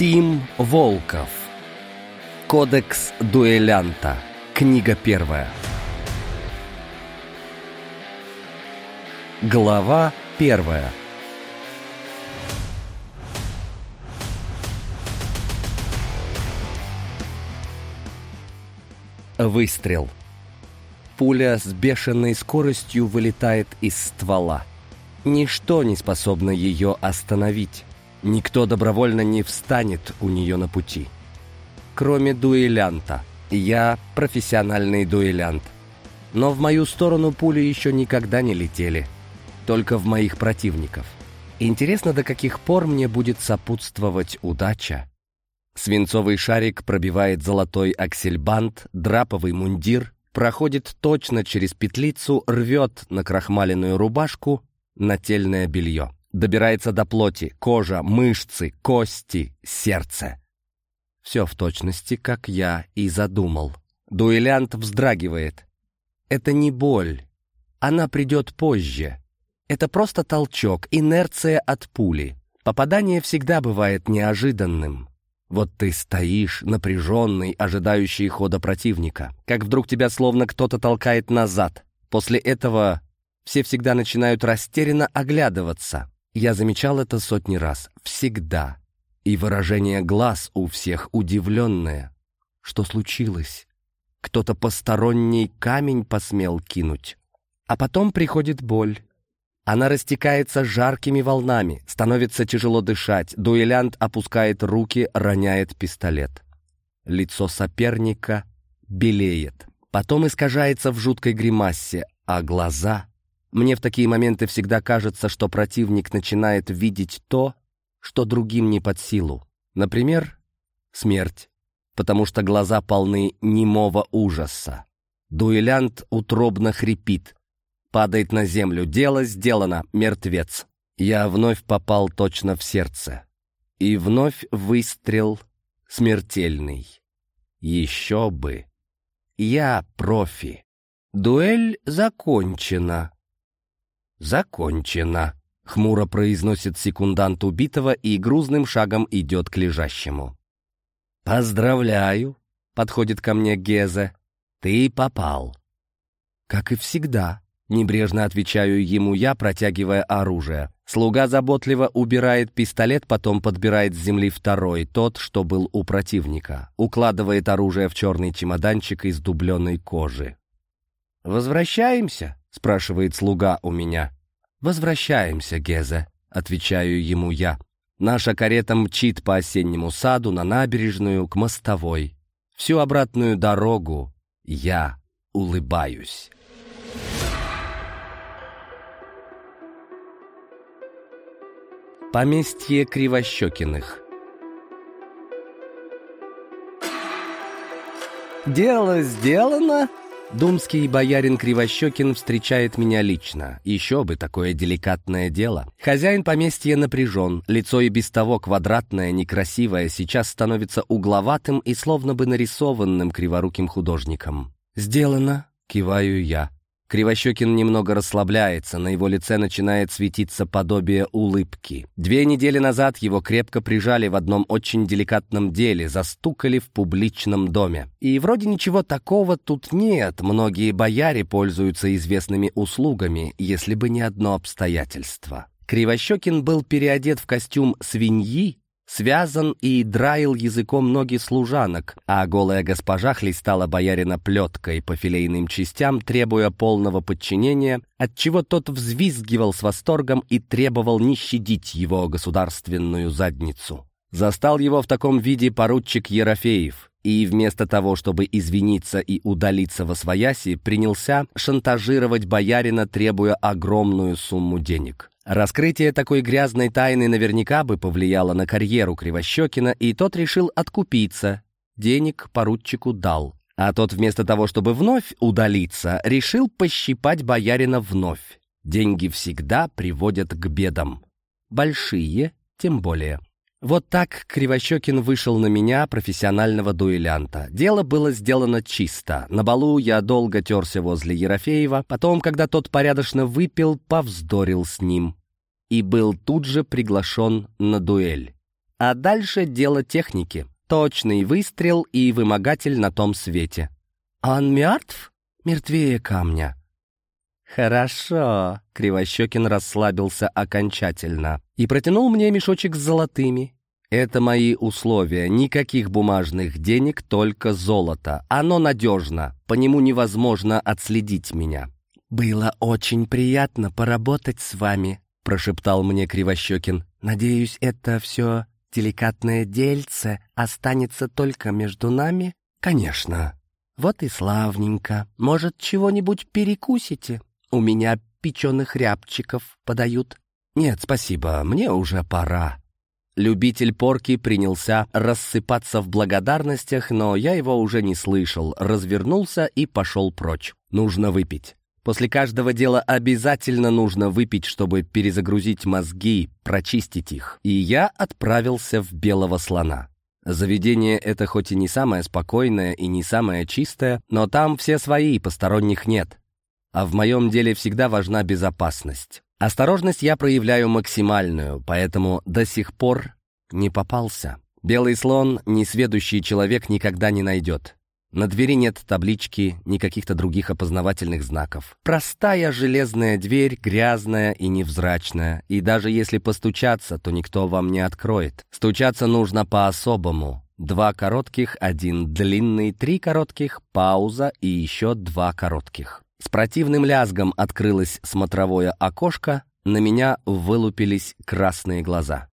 Тим Волков. Кодекс дуэлянта. Книга первая. Глава первая. Выстрел. Пуля с бешеной скоростью вылетает из ствола. Ничто не способно ее остановить. Никто добровольно не встанет у нее на пути. Кроме дуэлянта. Я профессиональный дуэлянт. Но в мою сторону пули еще никогда не летели. Только в моих противников. Интересно, до каких пор мне будет сопутствовать удача. Свинцовый шарик пробивает золотой аксельбант, драповый мундир, проходит точно через петлицу, рвет на крахмаленную рубашку нательное белье. Добирается до плоти, кожа, мышцы, кости, сердце. Все в точности, как я и задумал. Дуэлянт вздрагивает. Это не боль. Она придет позже. Это просто толчок, инерция от пули. Попадание всегда бывает неожиданным. Вот ты стоишь, напряженный, ожидающий хода противника. Как вдруг тебя словно кто-то толкает назад. После этого все всегда начинают растерянно оглядываться. Я замечал это сотни раз. Всегда. И выражение глаз у всех удивленное. Что случилось? Кто-то посторонний камень посмел кинуть. А потом приходит боль. Она растекается жаркими волнами, становится тяжело дышать. Дуэлянт опускает руки, роняет пистолет. Лицо соперника белеет. Потом искажается в жуткой гримасе, а глаза мне в такие моменты всегда кажется, что противник начинает видеть то, что другим не под силу. Например, смерть, потому что глаза полны немого ужаса. Дуэлянт утробно хрипит, падает на землю. Дело сделано, мертвец. Я вновь попал точно в сердце. И вновь выстрел смертельный. Еще бы. Я профи. Дуэль закончена. «Закончено», — хмуро произносит секундант убитого и грузным шагом идет к лежащему. «Поздравляю», — подходит ко мне Гезе, — «ты попал». «Как и всегда», — небрежно отвечаю ему я, протягивая оружие. Слуга заботливо убирает пистолет, потом подбирает с земли второй, тот, что был у противника. Укладывает оружие в черный чемоданчик из дубленой кожи. «Возвращаемся?» — спрашивает слуга у меня. «Возвращаемся, Гезе», — отвечаю ему я. Наша карета мчит по осеннему саду на набережную к мостовой. Всю обратную дорогу я улыбаюсь. Поместье Кривощекиных «Дело сделано!» Думский боярин Кривощекин встречает меня лично. Еще бы такое деликатное дело. Хозяин поместья напряжен, лицо и без того квадратное, некрасивое, сейчас становится угловатым и словно бы нарисованным криворуким художником. «Сделано», — киваю я. Кривощекин немного расслабляется, на его лице начинает светиться подобие улыбки. Две недели назад его крепко прижали в одном очень деликатном деле, застукали в публичном доме. И вроде ничего такого тут нет, многие бояре пользуются известными услугами, если бы не одно обстоятельство. Кривощекин был переодет в костюм свиньи связан и драил языком ноги служанок, а голая госпожа хлестала боярина плеткой по филейным частям, требуя полного подчинения, отчего тот взвизгивал с восторгом и требовал не щадить его государственную задницу. Застал его в таком виде поручик Ерофеев, и вместо того, чтобы извиниться и удалиться во свояси, принялся шантажировать боярина, требуя огромную сумму денег. Раскрытие такой грязной тайны наверняка бы повлияло на карьеру Кривощекина, и тот решил откупиться. Денег поручику дал. А тот вместо того, чтобы вновь удалиться, решил пощипать боярина вновь. Деньги всегда приводят к бедам. Большие тем более. Вот так Кривощекин вышел на меня, профессионального дуэлянта. Дело было сделано чисто. На балу я долго терся возле Ерофеева, потом, когда тот порядочно выпил, повздорил с ним. И был тут же приглашен на дуэль. А дальше дело техники. Точный выстрел и вымогатель на том свете. «Он мертв? Мертвее камня». «Хорошо», — Кривощекин расслабился окончательно и протянул мне мешочек с золотыми. «Это мои условия. Никаких бумажных денег, только золото. Оно надежно. По нему невозможно отследить меня». «Было очень приятно поработать с вами», — прошептал мне Кривощекин. «Надеюсь, это все деликатное дельце останется только между нами?» «Конечно». «Вот и славненько. Может, чего-нибудь перекусите? У меня печеных рябчиков подают». «Нет, спасибо, мне уже пора». Любитель порки принялся рассыпаться в благодарностях, но я его уже не слышал, развернулся и пошел прочь. Нужно выпить. После каждого дела обязательно нужно выпить, чтобы перезагрузить мозги, прочистить их. И я отправился в Белого слона. Заведение это хоть и не самое спокойное и не самое чистое, но там все свои, посторонних нет. А в моем деле всегда важна безопасность. Осторожность я проявляю максимальную, поэтому до сих пор не попался. Белый слон несведущий человек никогда не найдет. На двери нет таблички, ни каких-то других опознавательных знаков. Простая железная дверь, грязная и невзрачная. И даже если постучаться, то никто вам не откроет. Стучаться нужно по-особому. Два коротких, один длинный, три коротких, пауза и еще два коротких. С противным лязгом открылось смотровое окошко, на меня вылупились красные глаза.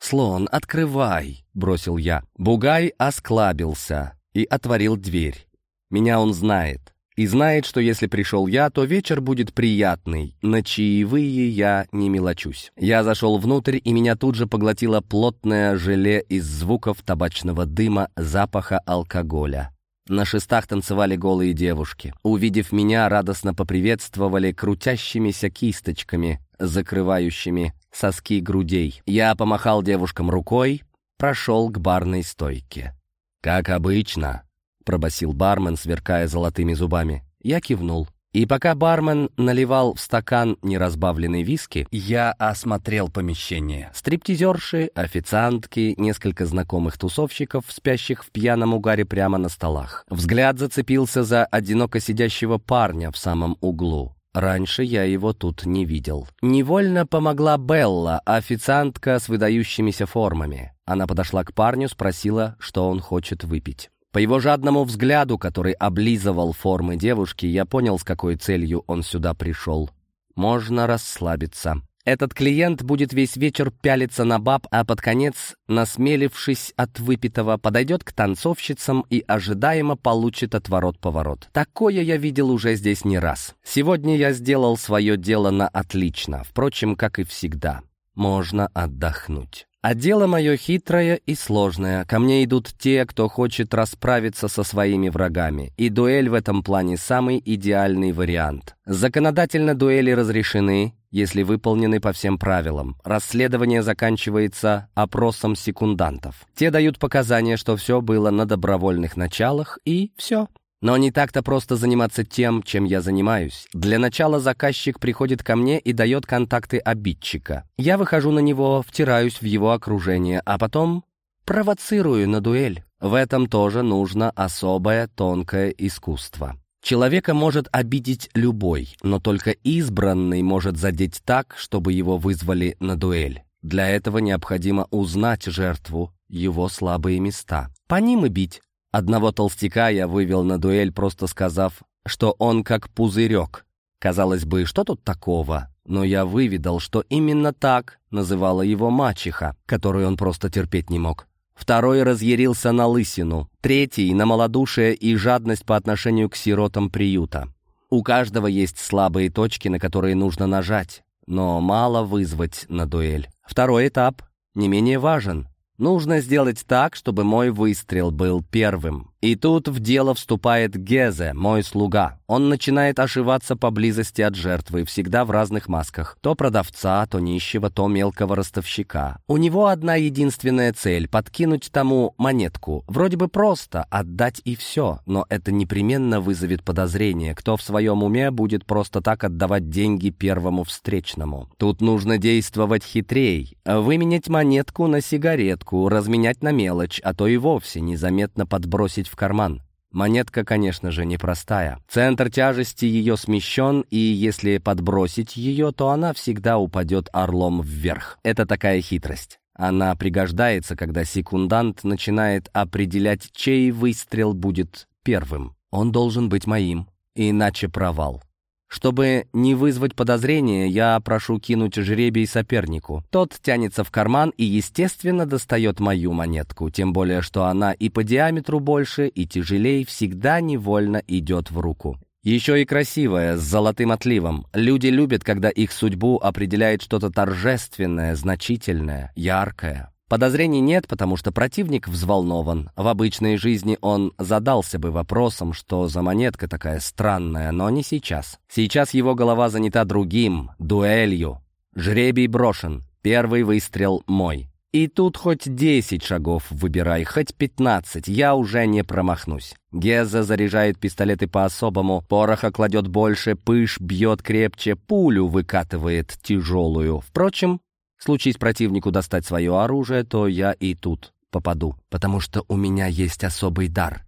«Слон, открывай!» — бросил я. Бугай осклабился и отворил дверь. Меня он знает. И знает, что если пришел я, то вечер будет приятный. На чаевые я не мелочусь. Я зашел внутрь, и меня тут же поглотило плотное желе из звуков табачного дыма, запаха алкоголя. На шестах танцевали голые девушки. Увидев меня, радостно поприветствовали крутящимися кисточками, закрывающими соски грудей. Я помахал девушкам рукой, прошел к барной стойке. «Как обычно», — пробасил бармен, сверкая золотыми зубами. Я кивнул. И пока бармен наливал в стакан неразбавленный виски, я осмотрел помещение. Стриптизерши, официантки, несколько знакомых тусовщиков, спящих в пьяном угаре прямо на столах. Взгляд зацепился за одиноко сидящего парня в самом углу. Раньше я его тут не видел. Невольно помогла Белла, официантка с выдающимися формами. Она подошла к парню, спросила, что он хочет выпить. По его жадному взгляду, который облизывал формы девушки, я понял, с какой целью он сюда пришел. Можно расслабиться. Этот клиент будет весь вечер пялиться на баб, а под конец, насмелившись от выпитого, подойдет к танцовщицам и ожидаемо получит отворот-поворот. Такое я видел уже здесь не раз. Сегодня я сделал свое дело на отлично, впрочем, как и всегда. Можно отдохнуть. А дело мое хитрое и сложное. Ко мне идут те, кто хочет расправиться со своими врагами. И дуэль в этом плане самый идеальный вариант. Законодательно дуэли разрешены, если выполнены по всем правилам. Расследование заканчивается опросом секундантов. Те дают показания, что все было на добровольных началах, и все. Но не так-то просто заниматься тем, чем я занимаюсь. Для начала заказчик приходит ко мне и дает контакты обидчика. Я выхожу на него, втираюсь в его окружение, а потом провоцирую на дуэль. В этом тоже нужно особое тонкое искусство. Человека может обидеть любой, но только избранный может задеть так, чтобы его вызвали на дуэль. Для этого необходимо узнать жертву, его слабые места. По ним и бить. Одного толстяка я вывел на дуэль, просто сказав, что он как пузырек. Казалось бы, что тут такого? Но я выведал, что именно так называла его мачеха, которую он просто терпеть не мог. Второй разъярился на лысину, третий — на малодушие и жадность по отношению к сиротам приюта. У каждого есть слабые точки, на которые нужно нажать, но мало вызвать на дуэль. Второй этап не менее важен. Нужно сделать так, чтобы мой выстрел был первым. И тут в дело вступает Гезе, мой слуга. Он начинает ошиваться поблизости от жертвы, всегда в разных масках. То продавца, то нищего, то мелкого ростовщика. У него одна единственная цель — подкинуть тому монетку. Вроде бы просто — отдать и все, но это непременно вызовет подозрение. Кто в своем уме будет просто так отдавать деньги первому встречному? Тут нужно действовать хитрей. Выменять монетку на сигаретку, разменять на мелочь, а то и вовсе незаметно подбросить в карман. Монетка, конечно же, непростая. Центр тяжести ее смещен, и если подбросить ее, то она всегда упадет орлом вверх. Это такая хитрость. Она пригождается, когда секундант начинает определять, чей выстрел будет первым. Он должен быть моим, иначе провал. Чтобы не вызвать подозрения, я прошу кинуть жребий сопернику. Тот тянется в карман и, естественно, достает мою монетку, тем более, что она и по диаметру больше, и тяжелее всегда невольно идет в руку. Еще и красивая, с золотым отливом. Люди любят, когда их судьбу определяет что-то торжественное, значительное, яркое. Подозрений нет, потому что противник взволнован. В обычной жизни он задался бы вопросом, что за монетка такая странная, но не сейчас. Сейчас его голова занята другим, дуэлью. Жребий брошен, первый выстрел мой. И тут хоть десять шагов выбирай, хоть пятнадцать, я уже не промахнусь. Геза заряжает пистолеты по-особому, пороха кладет больше, пыш бьет крепче, пулю выкатывает тяжелую. Впрочем, Случись противнику достать свое оружие, то я и тут попаду, потому что у меня есть особый дар.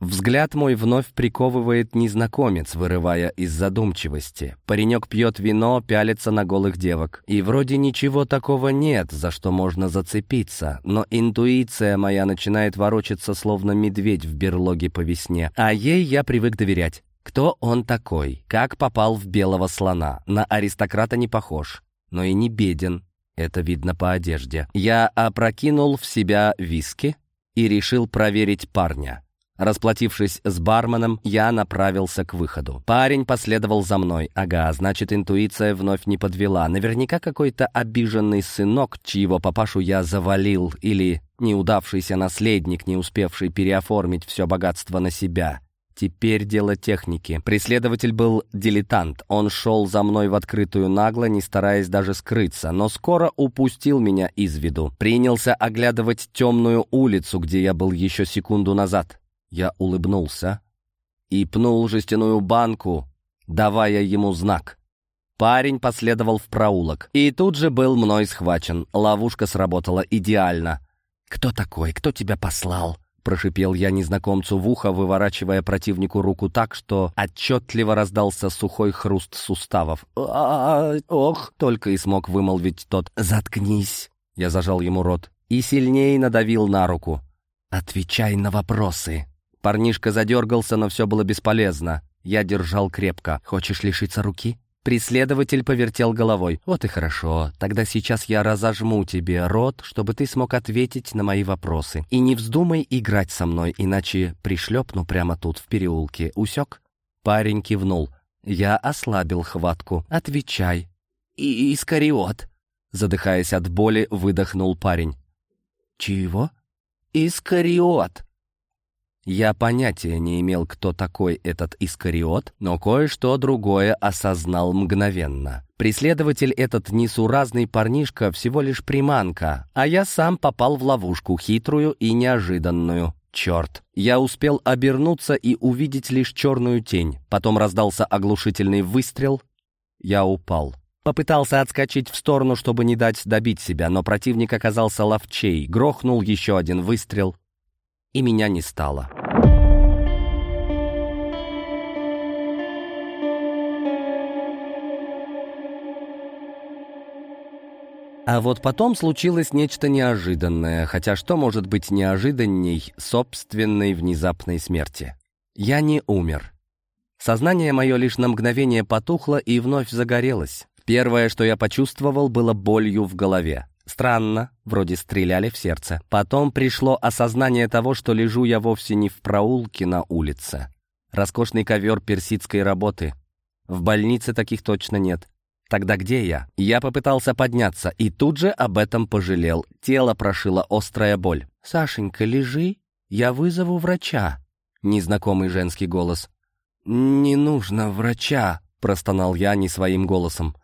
Взгляд мой вновь приковывает незнакомец, вырывая из задумчивости. Паренек пьет вино, пялится на голых девок. И вроде ничего такого нет, за что можно зацепиться, но интуиция моя начинает ворочаться, словно медведь в берлоге по весне. А ей я привык доверять. Кто он такой? Как попал в белого слона? На аристократа не похож, но и не беден. Это видно по одежде. Я опрокинул в себя виски и решил проверить парня. Расплатившись с барменом, я направился к выходу. Парень последовал за мной. Ага, значит, интуиция вновь не подвела. Наверняка какой-то обиженный сынок, чьего папашу я завалил, или неудавшийся наследник, не успевший переоформить все богатство на себя. Теперь дело техники. Преследователь был дилетант. Он шел за мной в открытую нагло, не стараясь даже скрыться, но скоро упустил меня из виду. Принялся оглядывать темную улицу, где я был еще секунду назад. Я улыбнулся и пнул жестяную банку, давая ему знак. Парень последовал в проулок и тут же был мной схвачен. Ловушка сработала идеально. «Кто такой? Кто тебя послал?» Прошипел я незнакомцу в ухо, выворачивая противнику руку так, что отчетливо раздался сухой хруст суставов. а, Ох!» — только и смог вымолвить тот. «Заткнись!» — я зажал ему рот. И сильнее надавил на руку. «Отвечай на вопросы!» Парнишка задергался, но все было бесполезно. Я держал крепко. «Хочешь лишиться руки?» Преследователь повертел головой. «Вот и хорошо. Тогда сейчас я разожму тебе рот, чтобы ты смог ответить на мои вопросы. И не вздумай играть со мной, иначе пришлепну прямо тут, в переулке. Усек?» Парень кивнул. Я ослабил хватку. «Отвечай». «И Искариот», — задыхаясь от боли, выдохнул парень. «Чего?» «Искариот», я понятия не имел, кто такой этот Искариот, но кое-что другое осознал мгновенно. Преследователь этот несуразный парнишка всего лишь приманка, а я сам попал в ловушку, хитрую и неожиданную. Черт! Я успел обернуться и увидеть лишь черную тень. Потом раздался оглушительный выстрел. Я упал. Попытался отскочить в сторону, чтобы не дать добить себя, но противник оказался ловчей. Грохнул еще один выстрел и меня не стало. А вот потом случилось нечто неожиданное, хотя что может быть неожиданней собственной внезапной смерти? Я не умер. Сознание мое лишь на мгновение потухло и вновь загорелось. Первое, что я почувствовал, было болью в голове. Странно, вроде стреляли в сердце. Потом пришло осознание того, что лежу я вовсе не в проулке на улице. Роскошный ковер персидской работы. В больнице таких точно нет. Тогда где я? Я попытался подняться и тут же об этом пожалел. Тело прошило острая боль. «Сашенька, лежи, я вызову врача». незнакомый женский голос. «Не нужно врача», — простонал я не своим голосом.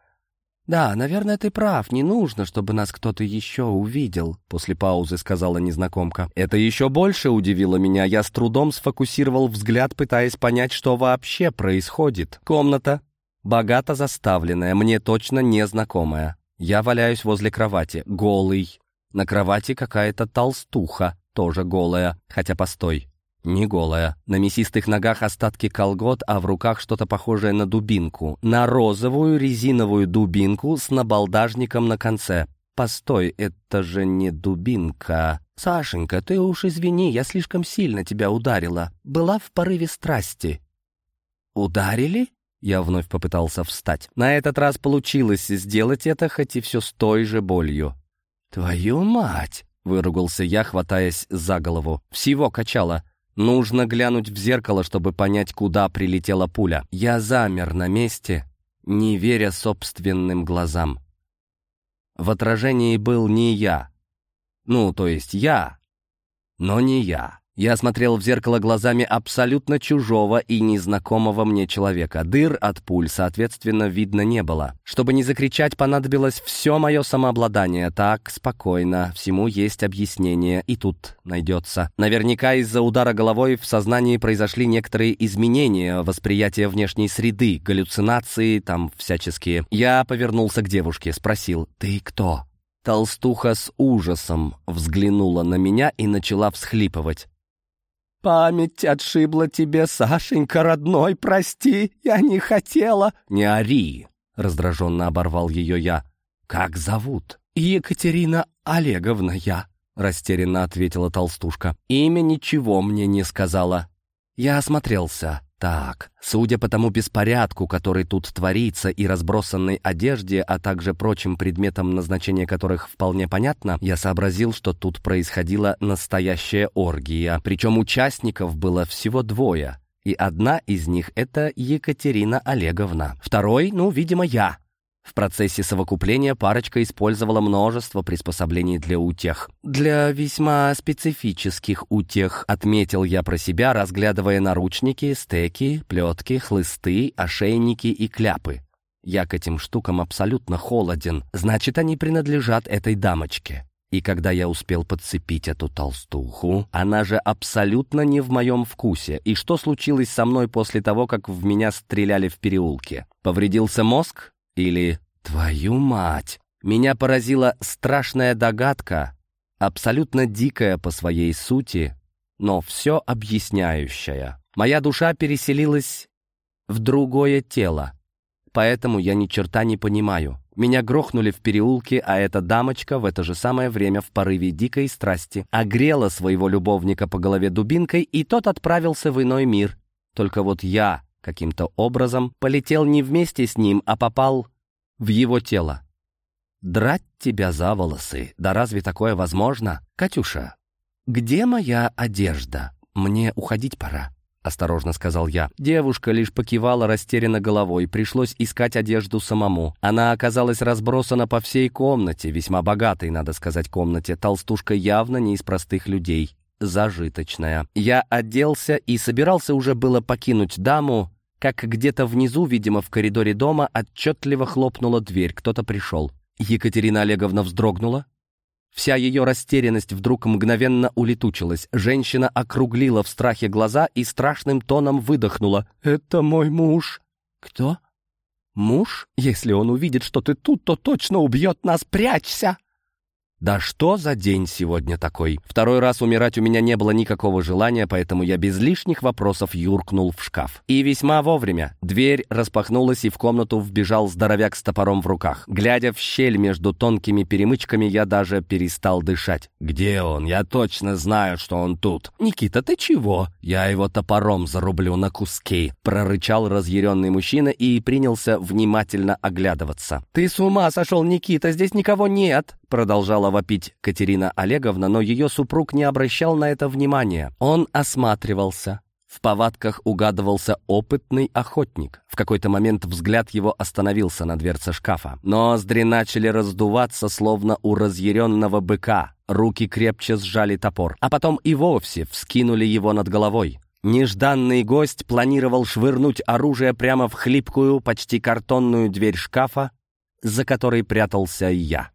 «Да, наверное, ты прав, не нужно, чтобы нас кто-то еще увидел», — после паузы сказала незнакомка. Это еще больше удивило меня. Я с трудом сфокусировал взгляд, пытаясь понять, что вообще происходит. Комната, богато заставленная, мне точно незнакомая. Я валяюсь возле кровати, голый. На кровати какая-то толстуха, тоже голая, хотя постой. Не голая. На мясистых ногах остатки колгот, а в руках что-то похожее на дубинку. На розовую резиновую дубинку с набалдажником на конце. Постой, это же не дубинка. Сашенька, ты уж извини, я слишком сильно тебя ударила. Была в порыве страсти. Ударили? Я вновь попытался встать. На этот раз получилось сделать это, хоть и все с той же болью. «Твою мать!» — выругался я, хватаясь за голову. Всего качало. Нужно глянуть в зеркало, чтобы понять, куда прилетела пуля. Я замер на месте, не веря собственным глазам. В отражении был не я. Ну, то есть я, но не я. Я смотрел в зеркало глазами абсолютно чужого и незнакомого мне человека. Дыр от пуль, соответственно, видно не было. Чтобы не закричать, понадобилось все мое самообладание. Так, спокойно, всему есть объяснение, и тут найдется. Наверняка из-за удара головой в сознании произошли некоторые изменения, восприятия внешней среды, галлюцинации, там всяческие. Я повернулся к девушке, спросил «Ты кто?» Толстуха с ужасом взглянула на меня и начала всхлипывать. «Память отшибла тебе, Сашенька, родной, прости, я не хотела!» «Не ори!» — раздраженно оборвал ее я. «Как зовут?» «Екатерина Олеговна я», — растерянно ответила толстушка. «Имя ничего мне не сказала». Я осмотрелся. Так, судя по тому беспорядку, который тут творится, и разбросанной одежде, а также прочим предметам, назначения которых вполне понятно, я сообразил, что тут происходила настоящая оргия. Причем участников было всего двое. И одна из них — это Екатерина Олеговна. Второй, ну, видимо, я. В процессе совокупления парочка использовала множество приспособлений для утех. Для весьма специфических утех, отметил я про себя, разглядывая наручники, стеки, плетки, хлысты, ошейники и кляпы. Я к этим штукам абсолютно холоден, значит, они принадлежат этой дамочке. И когда я успел подцепить эту толстуху, она же абсолютно не в моем вкусе. И что случилось со мной после того, как в меня стреляли в переулке? Повредился мозг? Или «Твою мать!» Меня поразила страшная догадка, абсолютно дикая по своей сути, но все объясняющая. Моя душа переселилась в другое тело, поэтому я ни черта не понимаю. Меня грохнули в переулке, а эта дамочка в это же самое время в порыве дикой страсти огрела своего любовника по голове дубинкой, и тот отправился в иной мир. Только вот я каким-то образом полетел не вместе с ним, а попал в его тело. Драть тебя за волосы, да разве такое возможно? Катюша, где моя одежда? Мне уходить пора. — осторожно сказал я. Девушка лишь покивала растерянно головой, пришлось искать одежду самому. Она оказалась разбросана по всей комнате, весьма богатой, надо сказать, комнате. Толстушка явно не из простых людей зажиточная. Я оделся и собирался уже было покинуть даму, как где-то внизу, видимо, в коридоре дома, отчетливо хлопнула дверь, кто-то пришел. Екатерина Олеговна вздрогнула. Вся ее растерянность вдруг мгновенно улетучилась. Женщина округлила в страхе глаза и страшным тоном выдохнула. «Это мой муж». «Кто?» «Муж? Если он увидит, что ты тут, то точно убьет нас. Прячься!» Да что за день сегодня такой? Второй раз умирать у меня не было никакого желания, поэтому я без лишних вопросов юркнул в шкаф. И весьма вовремя. Дверь распахнулась, и в комнату вбежал здоровяк с топором в руках. Глядя в щель между тонкими перемычками, я даже перестал дышать. «Где он? Я точно знаю, что он тут». «Никита, ты чего?» «Я его топором зарублю на куски», — прорычал разъяренный мужчина и принялся внимательно оглядываться. «Ты с ума сошел, Никита, здесь никого нет!» продолжала вопить Катерина Олеговна, но ее супруг не обращал на это внимания. Он осматривался. В повадках угадывался опытный охотник. В какой-то момент взгляд его остановился на дверце шкафа. Ноздри начали раздуваться, словно у разъяренного быка. Руки крепче сжали топор, а потом и вовсе вскинули его над головой. Нежданный гость планировал швырнуть оружие прямо в хлипкую, почти картонную дверь шкафа, за которой прятался я.